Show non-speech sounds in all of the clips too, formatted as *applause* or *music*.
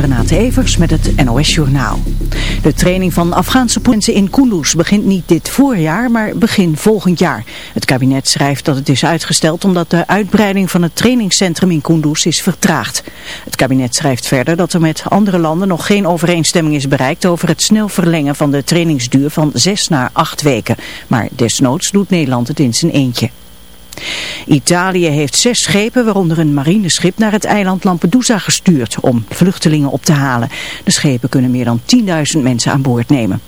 Renate Evers met het NOS Journaal. De training van Afghaanse politie in Kunduz begint niet dit voorjaar, maar begin volgend jaar. Het kabinet schrijft dat het is uitgesteld omdat de uitbreiding van het trainingscentrum in Kunduz is vertraagd. Het kabinet schrijft verder dat er met andere landen nog geen overeenstemming is bereikt over het snel verlengen van de trainingsduur van zes naar acht weken. Maar desnoods doet Nederland het in zijn eentje. Italië heeft zes schepen, waaronder een marineschip, naar het eiland Lampedusa gestuurd om vluchtelingen op te halen. De schepen kunnen meer dan 10.000 mensen aan boord nemen.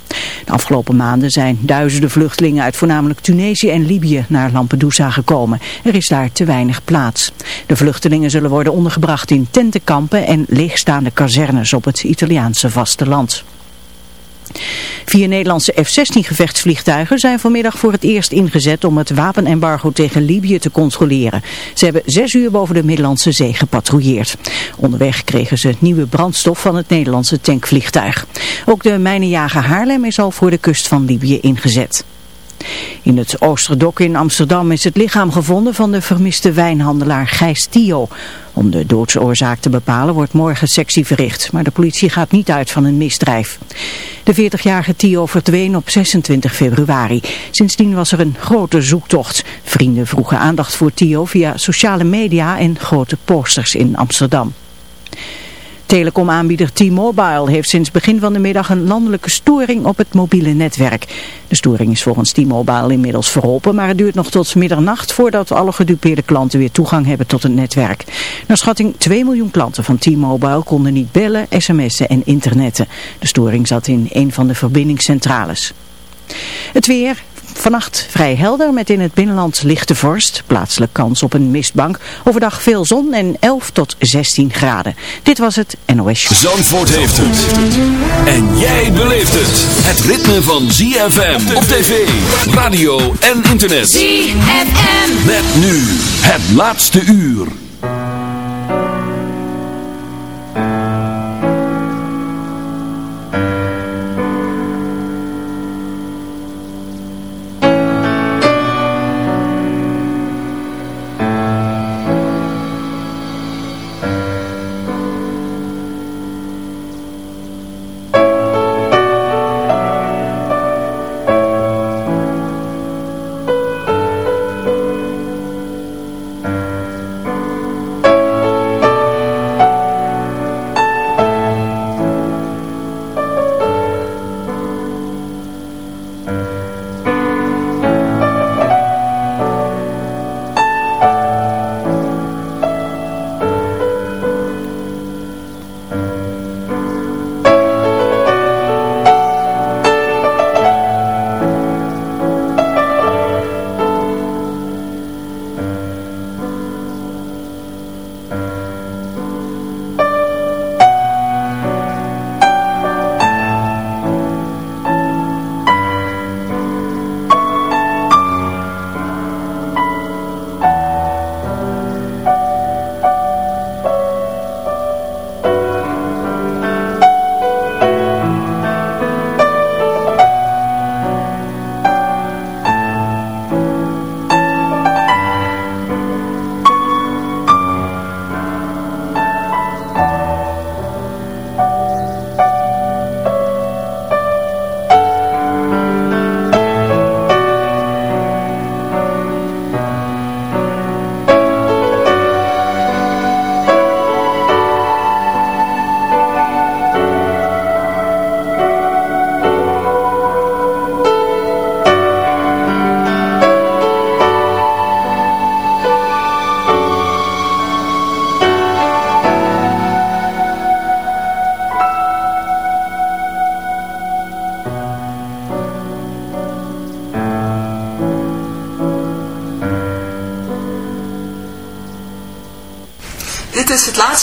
De afgelopen maanden zijn duizenden vluchtelingen uit voornamelijk Tunesië en Libië naar Lampedusa gekomen. Er is daar te weinig plaats. De vluchtelingen zullen worden ondergebracht in tentenkampen en leegstaande kazernes op het Italiaanse vasteland. Vier Nederlandse F-16 gevechtsvliegtuigen zijn vanmiddag voor het eerst ingezet om het wapenembargo tegen Libië te controleren. Ze hebben zes uur boven de Middellandse Zee gepatrouilleerd. Onderweg kregen ze nieuwe brandstof van het Nederlandse tankvliegtuig. Ook de mijnenjager Haarlem is al voor de kust van Libië ingezet. In het Oosterdok in Amsterdam is het lichaam gevonden van de vermiste wijnhandelaar Gijs Tio. Om de doodsoorzaak te bepalen wordt morgen sectie verricht, maar de politie gaat niet uit van een misdrijf. De 40-jarige Tio verdween op 26 februari. Sindsdien was er een grote zoektocht. Vrienden vroegen aandacht voor Tio via sociale media en grote posters in Amsterdam. Telecomaanbieder T-Mobile heeft sinds begin van de middag een landelijke storing op het mobiele netwerk. De storing is volgens T-Mobile inmiddels verholpen, maar het duurt nog tot middernacht voordat alle gedupeerde klanten weer toegang hebben tot het netwerk. Naar schatting 2 miljoen klanten van T-Mobile konden niet bellen, sms'en en internetten. De storing zat in een van de verbindingscentrales. Het weer, Vannacht vrij helder met in het binnenland lichte vorst. Plaatselijk kans op een mistbank. Overdag veel zon en 11 tot 16 graden. Dit was het NOS. Zandvoort heeft het. En jij beleeft het. Het ritme van ZFM op tv, radio en internet. ZFM. Met nu het laatste uur.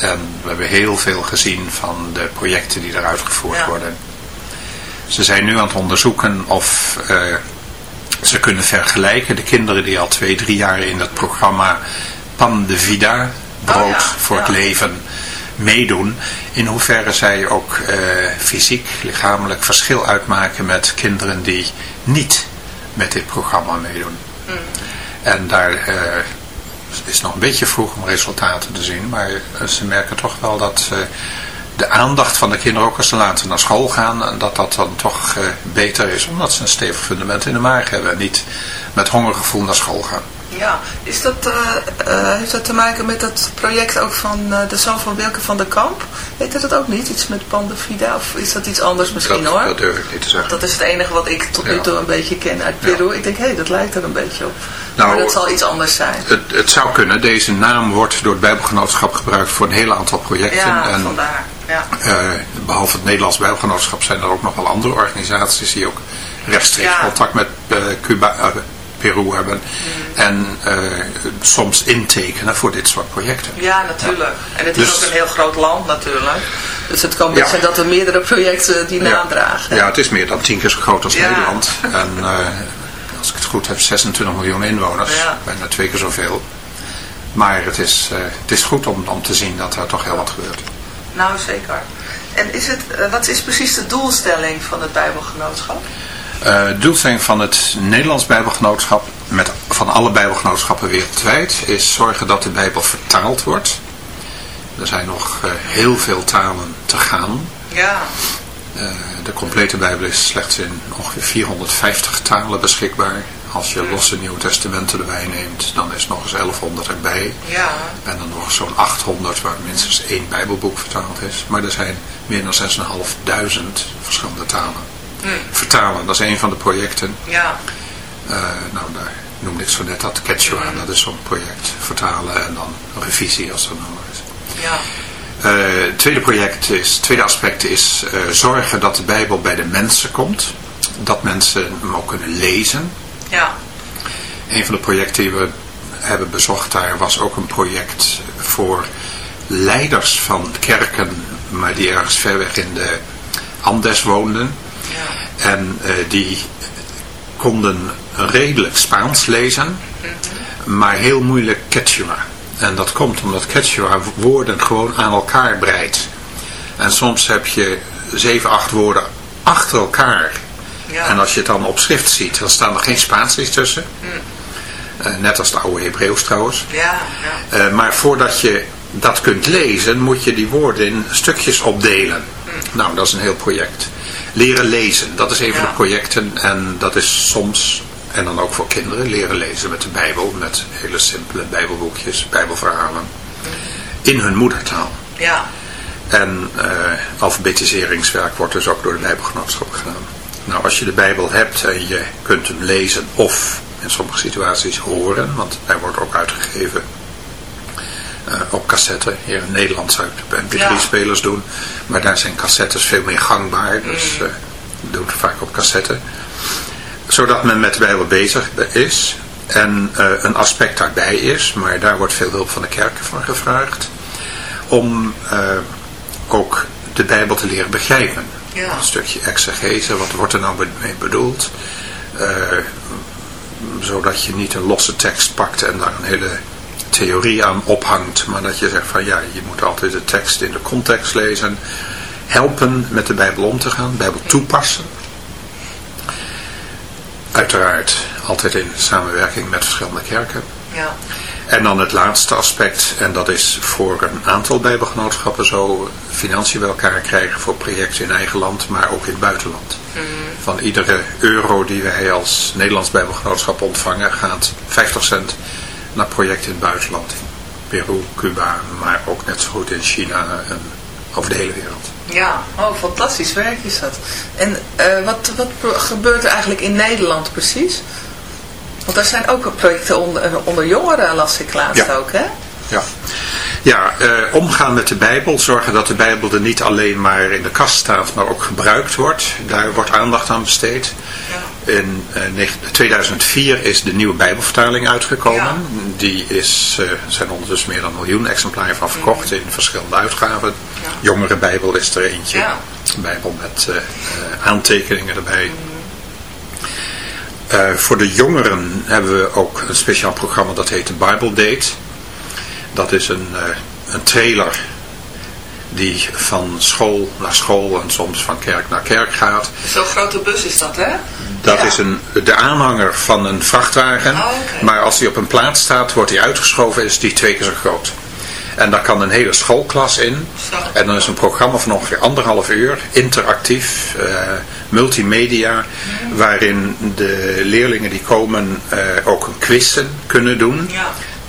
En we hebben heel veel gezien van de projecten die er uitgevoerd ja. worden. Ze zijn nu aan het onderzoeken of uh, ze kunnen vergelijken. De kinderen die al twee, drie jaar in het programma Pan de Vida, brood oh ja. voor ja. het leven, meedoen. In hoeverre zij ook uh, fysiek, lichamelijk verschil uitmaken met kinderen die niet met dit programma meedoen. Mm. En daar... Uh, is nog een beetje vroeg om resultaten te zien, maar ze merken toch wel dat de aandacht van de kinderen ook als ze later naar school gaan, en dat dat dan toch beter is, omdat ze een stevig fundament in de maag hebben en niet met hongergevoel naar school gaan. Ja, is dat, uh, heeft dat te maken met dat project ook van uh, de zoon van Wilke van der Kamp? Weet dat ook niet? Iets met Pandafida? Of is dat iets anders misschien dat, hoor? Dat durf ik niet te zeggen. Dat is het enige wat ik tot nu toe een beetje ken uit Peru. Ja. Ik denk, hé, hey, dat lijkt er een beetje op. Nou, maar dat zal iets anders zijn. Het, het, zou kunnen. Deze naam wordt door het Bijbelgenootschap gebruikt voor een heel aantal projecten. Ja, en, vandaar. Ja. Behalve het Nederlands Bijbelgenootschap zijn er ook nog wel andere organisaties die ook rechtstreeks contact met Cuba Peru hebben. En uh, soms intekenen voor dit soort projecten. Ja, natuurlijk. En het is dus, ook een heel groot land natuurlijk. Dus het kan best zijn dat er meerdere projecten die naam dragen. Ja, het is meer dan tien keer zo groot als Nederland. En uh, als ik het goed heb, 26 miljoen inwoners. Bijna twee keer zoveel. Maar het is, uh, het is goed om, om te zien dat er toch heel wat gebeurt. Nou, zeker. En is het, wat is precies de doelstelling van het Bijbelgenootschap? Uh, doelstelling van het Nederlands Bijbelgenootschap, met, van alle Bijbelgenootschappen wereldwijd, is zorgen dat de Bijbel vertaald wordt. Er zijn nog uh, heel veel talen te gaan. Ja. Uh, de complete Bijbel is slechts in ongeveer 450 talen beschikbaar. Als je losse Nieuwe Testamenten erbij neemt, dan is nog eens 1100 erbij. Ja. En dan nog zo'n 800 waar minstens één Bijbelboek vertaald is. Maar er zijn meer dan 6.500 verschillende talen. Vertalen, dat is een van de projecten. Ja. Uh, nou, daar noemde ik zo net dat Quechua, Hmm. dat is zo'n project. Vertalen en dan revisie als dat nou is. Ja. Uh, het tweede project is, het tweede aspect is uh, zorgen dat de Bijbel bij de mensen komt. Dat mensen hem ook kunnen lezen. Ja. Een van de projecten die we hebben bezocht daar was ook een project voor leiders van kerken, maar die ergens ver weg in de Andes woonden. En uh, die konden redelijk Spaans lezen, maar heel moeilijk Quechua. En dat komt omdat Quechua woorden gewoon aan elkaar breidt. En soms heb je zeven, acht woorden achter elkaar. Ja. En als je het dan op schrift ziet, dan staan er geen Spaansjes tussen. Mm. Uh, net als de oude Hebreeuws trouwens. Ja, ja. Uh, maar voordat je dat kunt lezen, moet je die woorden in stukjes opdelen. Mm. Nou, dat is een heel project. Leren lezen, dat is een van de projecten. En dat is soms, en dan ook voor kinderen, leren lezen met de Bijbel. Met hele simpele Bijbelboekjes, Bijbelverhalen. In hun moedertaal. Ja. En uh, alfabetiseringswerk wordt dus ook door de Bijbelgenootschap gedaan. Nou, als je de Bijbel hebt en je kunt hem lezen of in sommige situaties horen, want hij wordt ook uitgegeven op cassette. Hier in Nederland zou je mp3-spelers ja. doen, maar daar zijn cassettes veel meer gangbaar, dus uh, doen het vaak op cassette. Zodat men met de Bijbel bezig is en uh, een aspect daarbij is, maar daar wordt veel hulp van de kerken van gevraagd, om ook de Bijbel te leren begrijpen. Ja. Een stukje exegese, wat wordt er nou mee bedoeld? Uh, zodat je niet een losse tekst pakt en daar een hele theorie aan ophangt. Maar dat je zegt van ja, je moet altijd de tekst in de context lezen. Helpen met de Bijbel om te gaan, Bijbel toepassen. Uiteraard altijd in samenwerking met verschillende kerken. Ja. En dan het laatste aspect, en dat is voor een aantal bijbelgenootschappen zo, financiën bij elkaar krijgen voor projecten in eigen land, maar ook in het buitenland. Mm. Van iedere euro die wij als Nederlands bijbelgenootschap ontvangen, gaat 50 cent naar projecten in het buitenland. In Peru, Cuba, maar ook net zo goed in China en over de hele wereld. Ja, oh fantastisch werk is dat. En uh, wat, wat gebeurt er eigenlijk in Nederland precies? Want er zijn ook projecten onder, onder jongeren, las ik laatst ja. ook, hè? Ja, ja uh, omgaan met de Bijbel, zorgen dat de Bijbel er niet alleen maar in de kast staat, maar ook gebruikt wordt. Daar wordt aandacht aan besteed. In uh, 2004 is de nieuwe Bijbelvertaling uitgekomen. Ja. Die is, uh, zijn ondertussen meer dan een miljoen exemplaren van verkocht in verschillende uitgaven. Ja. Jongere Bijbel is er eentje. Ja. Bijbel met uh, aantekeningen erbij. Uh, voor de jongeren hebben we ook een speciaal programma dat heet de Bible Date. Dat is een, uh, een trailer die van school naar school en soms van kerk naar kerk gaat. Zo'n grote bus is dat, hè? Dat is een, de aanhanger van een vrachtwagen. Oh, Maar als die op een plaats staat, wordt die uitgeschoven, is die twee keer zo groot. En daar kan een hele schoolklas in. Zo. En dan is een programma van ongeveer anderhalf uur, interactief, eh, multimedia, waarin de leerlingen die komen eh, ook een quizzen kunnen doen. Ja.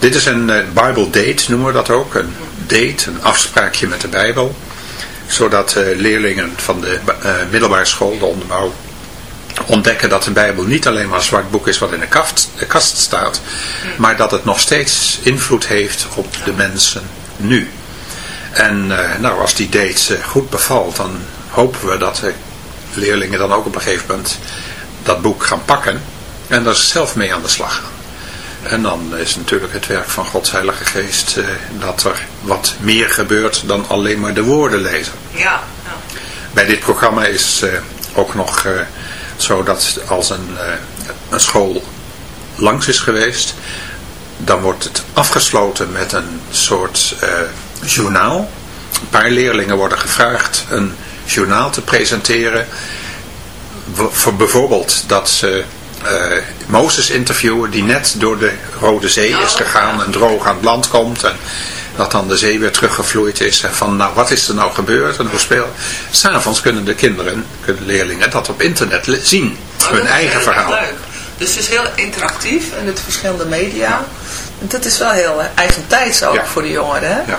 Dit is een eh, Bible date, noemen we dat ook. Een date, een afspraakje met de Bijbel. Zodat eh, leerlingen van de eh, middelbare school, de onderbouw, ontdekken dat de Bijbel niet alleen maar een zwart boek is wat in de kast, de kast staat, maar dat het nog steeds invloed heeft op de mensen nu. En nou, als die date goed bevalt, dan hopen we dat de leerlingen dan ook op een gegeven moment dat boek gaan pakken en daar zelf mee aan de slag gaan. En dan is natuurlijk het werk van Gods Heilige Geest eh, dat er wat meer gebeurt dan alleen maar de woorden lezen. Ja. ja. Bij dit programma is eh, ook nog eh, zo dat als een, eh, een school langs is geweest, dan wordt het afgesloten met een soort eh, journaal. Een paar leerlingen worden gevraagd een journaal te presenteren. Voor bijvoorbeeld dat ze eh, Mozes interviewen die net door de Rode Zee is gegaan en droog aan het land komt. En dat dan de zee weer teruggevloeid is. En van nou wat is er nou gebeurd en hoe speel. S'avonds kunnen de kinderen, kunnen leerlingen dat op internet zien. Oh, Hun eigen verhaal. Leuk. Dus het is heel interactief en met verschillende media. En dat is wel heel eh, eigen tijds ook Ja. voor de jongeren. Hè? Ja.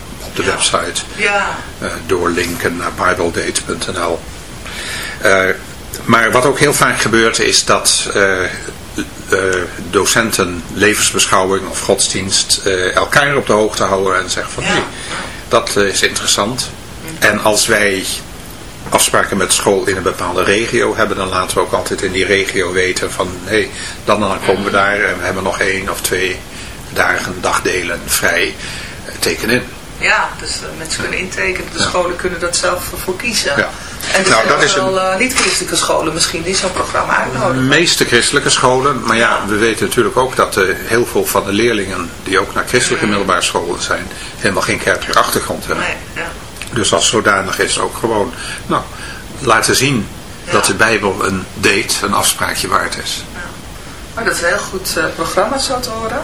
op de website. Ja, eh, doorlinken naar bibledate.nl. Eh, maar wat ook heel vaak gebeurt is dat eh, docenten levensbeschouwing of godsdienst elkaar op de hoogte houden en zeggen van Ja. hé, dat is interessant. En als wij afspraken met school in een bepaalde regio hebben, dan laten we ook altijd in die regio weten van hé, dan dan komen we daar en we hebben nog één of twee dagen, dagdelen vrij. Eh, Teken in. Ja dus eh, mensen kunnen intekenen. De scholen kunnen dat zelf voor kiezen. Ja. En er Nou, zijn dat is wel eh, niet-christelijke scholen misschien die zo'n programma De uitnodigen. meeste christelijke scholen, maar ja, we weten natuurlijk ook dat eh, heel veel van de leerlingen die ook naar christelijke middelbare scholen zijn, helemaal geen kerkelijke achtergrond hebben. Nee, ja. Dus als zodanig is ook gewoon, nou, laten zien dat de Bijbel een date, een afspraakje waard is. Maar dat is een heel goed eh, programma zo te horen.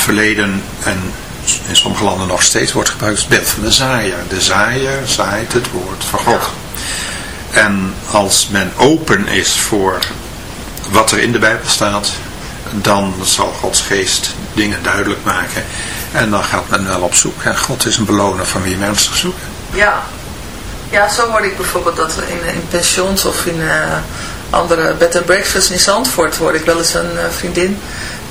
verleden en in sommige landen nog steeds wordt gebruikt, het beeld van de zaaier. De zaaier zaait het woord van God. En als men open is voor wat er in de Bijbel staat, dan zal Gods geest dingen duidelijk maken. En dan gaat men wel op zoek. En God is een beloner van wie mensen zoeken. Ja. Ja, zo hoorde ik bijvoorbeeld dat in, in pensions of in uh, andere bed and breakfast in Zandvoort hoorde ik wel eens een uh, vriendin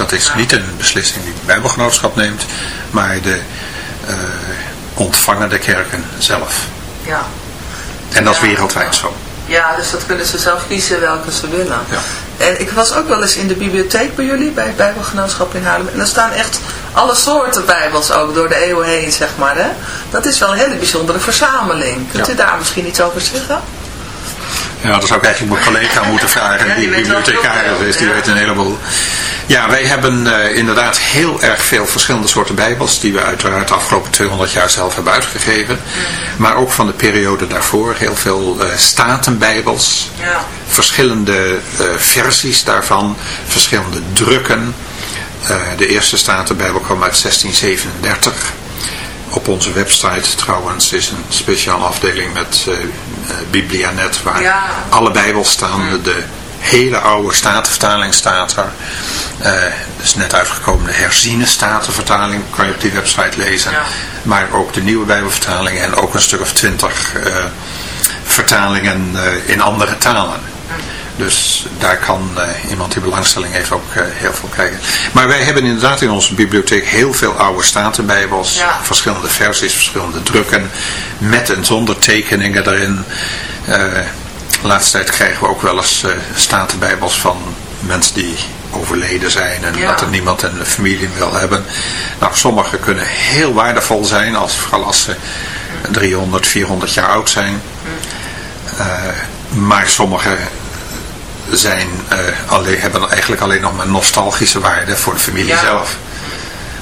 Dat is niet een beslissing die het bijbelgenootschap neemt, maar de uh, ontvangende kerken zelf. Ja. En dat is Ja. wereldwijd zo. ja, dus dat kunnen ze zelf kiezen welke ze willen. Ja. En ik was ook wel eens in de bibliotheek bij jullie, bij het Bijbelgenootschap in Haarlem. En daar staan echt alle soorten Bijbels ook door de eeuwen heen, zeg maar. Hè? Dat is wel een hele bijzondere verzameling. Kunt Ja. u daar misschien iets over zeggen? Ja, dat zou ik eigenlijk mijn collega moeten vragen, Ja, die die bibliothecaris is, die Ja. weet een heleboel. Ja, wij hebben uh, inderdaad heel erg veel verschillende soorten bijbels, die we uiteraard de afgelopen 200 jaar zelf hebben uitgegeven. Maar ook van de periode daarvoor heel veel uh, statenbijbels, Ja. verschillende uh, versies daarvan, verschillende drukken. de eerste statenbijbel kwam uit 1637. Op onze website trouwens is een speciale afdeling met uh, Biblianet waar Ja. alle bijbels staan. De hele oude statenvertaling staat er. Uh, dus net uitgekomen de herziene statenvertaling kan je op die website lezen. Ja. Maar ook de nieuwe bijbelvertalingen en ook een stuk of twintig vertalingen in andere talen. Dus daar kan uh, iemand die belangstelling heeft ook uh, heel veel krijgen. Maar wij hebben inderdaad in onze bibliotheek heel veel oude statenbijbels. Ja. Verschillende versies, verschillende drukken. Met en zonder tekeningen erin. Uh, de laatste tijd krijgen we ook wel eens statenbijbels van mensen die overleden zijn. En Ja. dat er niemand in de familie wil hebben. Nou, sommige kunnen heel waardevol zijn. Als, vooral als ze 300, 400 jaar oud zijn. maar sommige zijn, alleen, hebben eigenlijk alleen nog maar nostalgische waarde voor de familie zelf.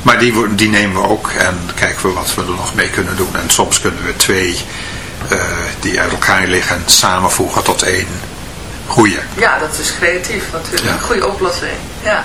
Maar die, die nemen we ook en kijken we wat we er nog mee kunnen doen. En soms kunnen we twee die uit elkaar liggen samenvoegen tot één goede. Ja, dat is creatief natuurlijk. Een goede oplossing. Ja.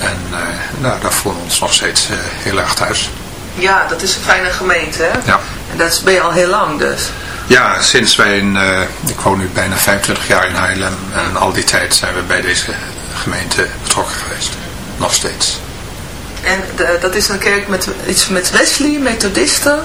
En uh, nou, daar voelen we ons nog steeds uh, heel erg thuis. Ja, dat is een fijne gemeente, hè? Ja. En dat ben je al heel lang dus. Ja, sinds wij in, uh, ik woon nu bijna 25 jaar in Haarlem. En al die tijd zijn we bij deze gemeente betrokken geweest. Nog steeds. En de, dat is een kerk met iets met Wesley, methodisten?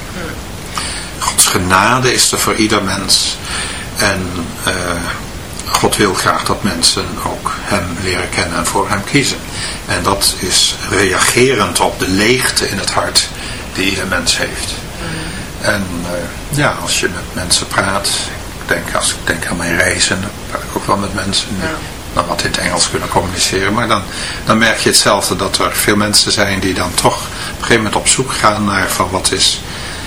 Gods genade is er voor ieder mens. En uh, God wil graag dat mensen ook hem leren kennen en voor hem kiezen. En dat is reagerend op de leegte in het hart die ieder mens heeft. En uh, ja, als je met mensen praat, ik denk, als ik denk aan mijn reizen, dan praat ik ook wel met mensen die Ja. dan wat in het Engels kunnen communiceren. Maar dan, dan merk je hetzelfde, dat er veel mensen zijn die dan toch op een gegeven moment op zoek gaan naar van wat is,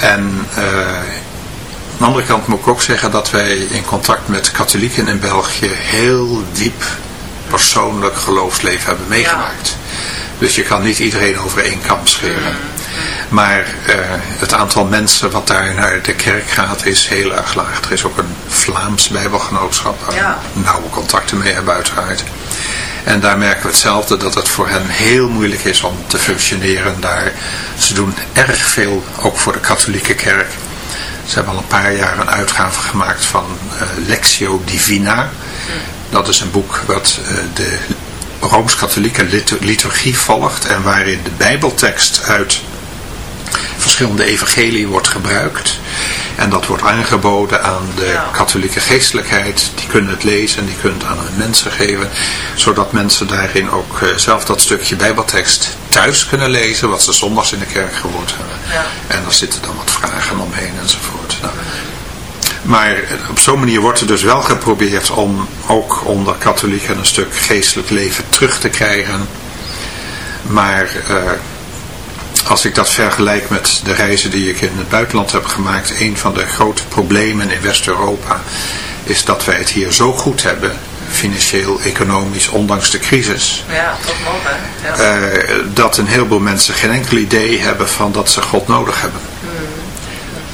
En uh, aan de andere kant moet ik ook zeggen dat wij in contact met katholieken in België heel diep persoonlijk geloofsleven hebben meegemaakt. Dus je kan niet iedereen over één kam scheren. Maar uh, het aantal mensen wat daar naar de kerk gaat is heel erg laag. Er is ook een Vlaams bijbelgenootschap waar ja. we nauwe contacten mee hebben uiteraard. En daar merken we hetzelfde, dat het voor hen heel moeilijk is om te functioneren daar. Ze doen erg veel, ook voor de katholieke kerk. Ze hebben al een paar jaar een uitgave gemaakt van uh, Lectio Divina. Dat is een boek wat uh, de Rooms-Katholieke liturgie volgt en waarin de bijbeltekst uit verschillende evangelie wordt gebruikt. En dat wordt aangeboden aan de katholieke geestelijkheid. Die kunnen het lezen en die kunnen het aan hun mensen geven. Zodat mensen daarin ook uh, zelf dat stukje bijbeltekst thuis kunnen lezen. Wat ze zondags in de kerk gehoord hebben. Ja. En daar zitten dan wat vragen omheen enzovoort. Nou, maar op zo'n manier wordt er dus wel geprobeerd om ook onder katholieken een stuk geestelijk leven terug te krijgen. Maar uh, als ik dat vergelijk met de reizen die ik in het buitenland heb gemaakt, een van de grote problemen in West-Europa is dat wij het hier zo goed hebben, financieel, economisch, ondanks de crisis. Ja, dat mogen. Ja. Uh, dat een heleboel mensen geen enkel idee hebben van dat ze God nodig hebben. Hmm.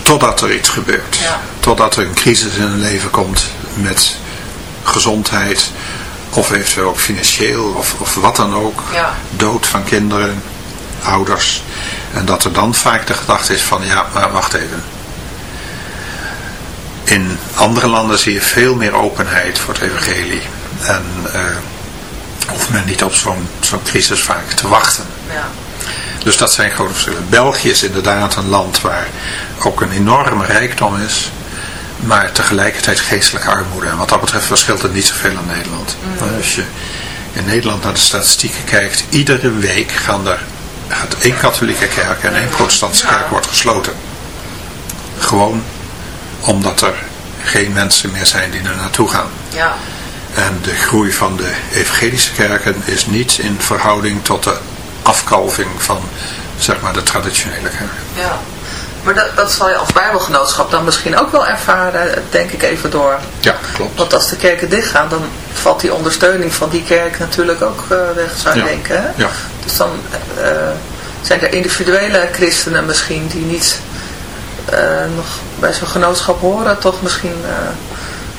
Totdat er iets gebeurt. Ja. Totdat er een crisis in hun leven komt met gezondheid, of eventueel ook financieel, of, of wat dan ook. Ja. Dood van kinderen, ouders. En dat er dan vaak de gedachte is van, ja, maar wacht even. In andere landen zie je veel meer openheid voor het evangelie. En uh, hoeft men niet op zo'n zo'n crisis vaak te wachten. Ja. Dus dat zijn grote verschillen. België is inderdaad een land waar ook een enorme rijkdom is. Maar tegelijkertijd geestelijke armoede. En wat dat betreft verschilt het niet zoveel aan Nederland. Mm. Als je in Nederland naar de statistieken kijkt. Iedere week gaan er gaat één katholieke kerk en één protestantse kerk wordt gesloten. Gewoon omdat er geen mensen meer zijn die er naartoe gaan. Ja. En de groei van de evangelische kerken is niet in verhouding tot de afkalving van zeg maar de traditionele kerken. Ja. Maar dat, dat zal je als bijbelgenootschap dan misschien ook wel ervaren, denk ik even door. Ja, klopt. Want als de kerken dichtgaan, dan valt die ondersteuning van die kerk natuurlijk ook uh, weg, zou je denken. Hè? Ja. Dus dan uh, zijn er individuele christenen misschien die niet uh, nog bij zo'n genootschap horen, toch misschien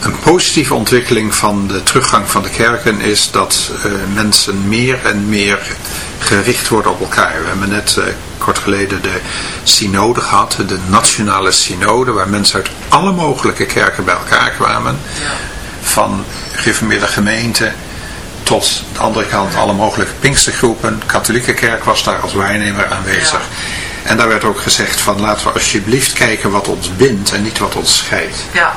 een positieve ontwikkeling van de teruggang van de kerken is dat uh, mensen meer en meer gericht worden op elkaar. We hebben net uh, kort geleden de synode gehad, de nationale synode, waar mensen uit alle mogelijke kerken bij elkaar kwamen. Van gereformeerde gemeenten tot de andere kant alle mogelijke pinkstergroepen. De katholieke kerk was daar als waarnemer aanwezig. En daar werd ook gezegd van laten we alsjeblieft kijken wat ons bindt en niet wat ons scheidt. Ja.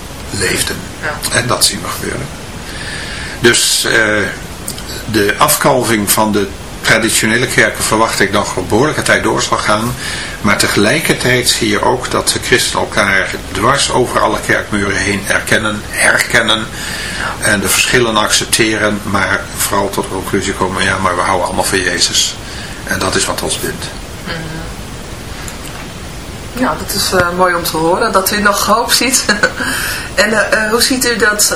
leefden. Ja. En dat zien we gebeuren. Dus uh, de afkalving van de traditionele kerken verwacht ik nog een behoorlijke tijd door zal gaan. Maar tegelijkertijd zie je ook dat de christenen elkaar dwars over alle kerkmuren heen erkennen, herkennen. En de verschillen accepteren, maar vooral tot de conclusie komen, ja maar we houden allemaal van Jezus. En dat is wat ons bindt. Ja, dat is uh, mooi om te horen, dat u nog hoop ziet. *laughs* en uh, hoe ziet u dat,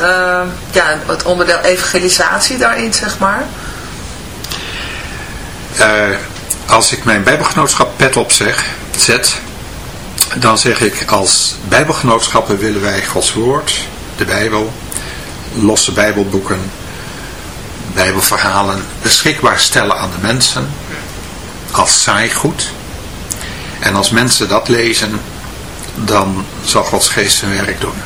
ja, het onderdeel evangelisatie daarin, zeg maar? als ik mijn bijbelgenootschap pet op zeg, zet, dan zeg ik als bijbelgenootschappen willen wij Gods woord, de Bijbel, losse bijbelboeken, bijbelverhalen beschikbaar stellen aan de mensen als saaigoed. En als mensen dat lezen, dan zal Gods geest zijn werk doen.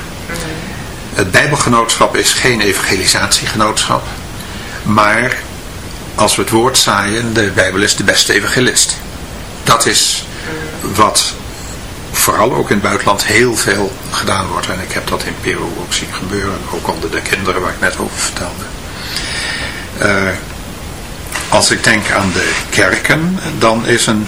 Het bijbelgenootschap is geen evangelisatiegenootschap, maar als we het woord zaaien, de Bijbel is de beste evangelist. Dat is wat vooral ook in het buitenland heel veel gedaan wordt. En ik heb dat in Peru ook zien gebeuren, ook onder de kinderen waar ik net over vertelde. Uh, als ik denk aan de kerken, dan is een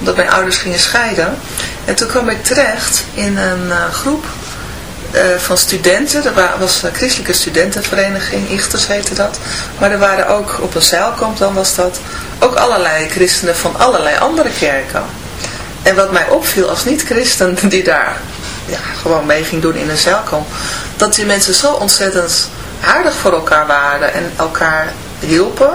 Omdat mijn ouders gingen scheiden. En toen kwam ik terecht in een uh, groep uh, van studenten. Er was een christelijke studentenvereniging, Ichters heette dat. Maar er waren ook, op een zeilkamp dan was dat, ook allerlei christenen van allerlei andere kerken. En wat mij opviel als niet-christen *laughs* die daar ja, gewoon mee ging doen in een zeilkamp, dat die mensen zo ontzettend aardig voor elkaar waren en elkaar hielpen.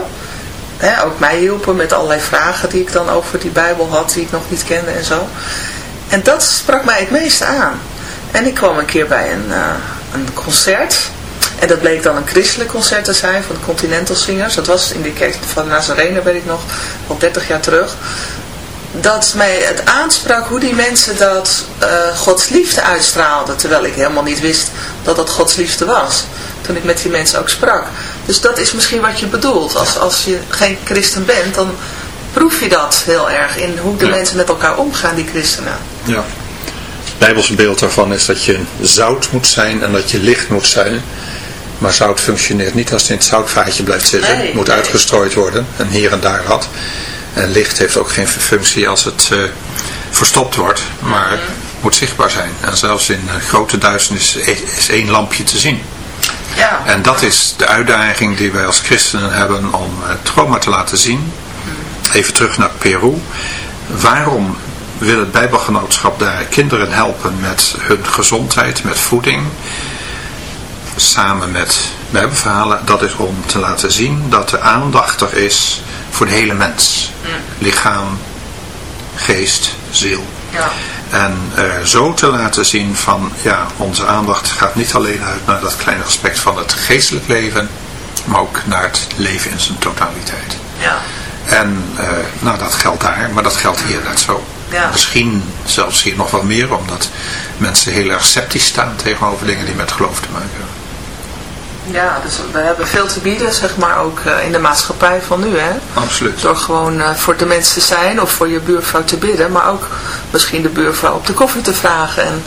He, ook mij hielpen met allerlei vragen die ik dan over die Bijbel had, die ik nog niet kende en zo. En dat sprak mij het meeste aan. En ik kwam een keer bij een, uh, een concert. En dat bleek dan een christelijk concert te zijn van de Continental Singers. Dat was in de kerk van Nazarene, weet ik nog, al 30 jaar terug. Dat mij het aansprak hoe die mensen dat uh, Gods liefde uitstraalden. Terwijl ik helemaal niet wist dat dat Gods liefde was. Toen ik met die mensen ook sprak. Dus dat is misschien wat je bedoelt. Als, als je geen christen bent, dan proef je dat heel erg in hoe de ja. mensen met elkaar omgaan, die christenen. Ja. Het Bijbelse beeld daarvan is dat je zout moet zijn en dat je licht moet zijn. Maar zout functioneert niet als het in het zoutvaatje blijft zitten. Nee, het moet nee. uitgestrooid worden en hier en daar wat. En licht heeft ook geen functie als het uh, verstopt wordt, maar moet zichtbaar zijn. En zelfs in grote duisternis is één lampje te zien. Ja. En dat is de uitdaging die wij als christenen hebben om het trauma te laten zien. Even terug naar Peru. Waarom wil het Bijbelgenootschap daar kinderen helpen met hun gezondheid, met voeding? Samen met Bijbelverhalen. Dat is om te laten zien dat de aandacht er is voor de hele mens. Lichaam, geest, ziel. Ja. En uh, zo te laten zien van, ja, onze aandacht gaat niet alleen uit naar dat kleine aspect van het geestelijk leven, maar ook naar het leven in zijn totaliteit. Ja. En uh, nou, dat geldt daar, maar dat geldt hier net zo. Ja. Misschien zelfs hier nog wel meer, omdat mensen heel erg sceptisch staan tegenover dingen die met geloof te maken hebben. Ja, dus we hebben veel te bieden, zeg maar, ook uh, in de maatschappij van nu, hè? Absoluut. Door gewoon uh, voor de mensen te zijn of voor je buurvrouw te bidden, maar ook misschien de buurvrouw op de koffie te vragen en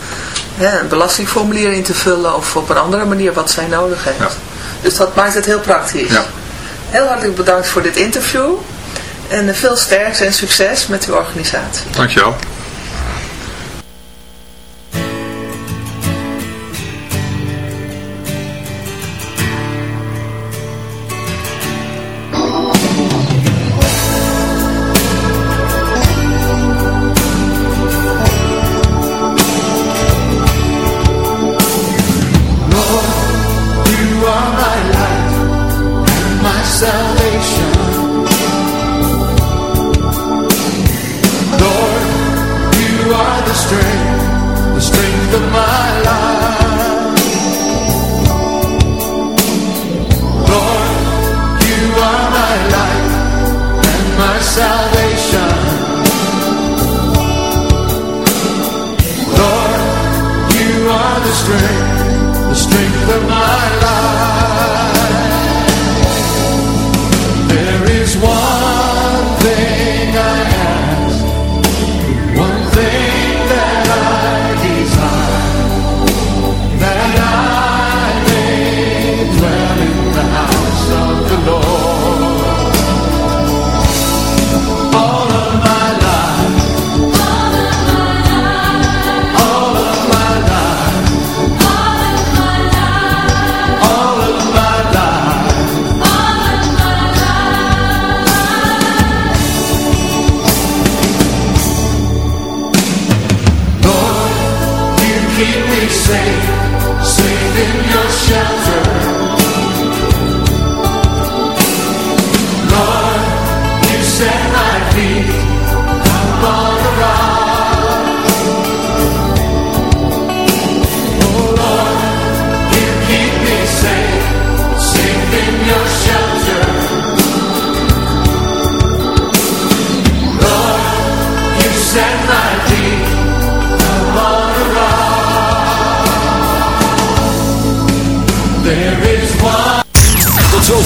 hè, een belastingformulier in te vullen of op een andere manier wat zij nodig heeft. Ja. Dus dat maakt het heel praktisch. Ja. Heel hartelijk bedankt voor dit interview en uh, veel sterkte en succes met uw organisatie. Dankjewel. strength, the strength of my life. Lord, you are my life and my salvation. Lord, you are the strength, the strength of my.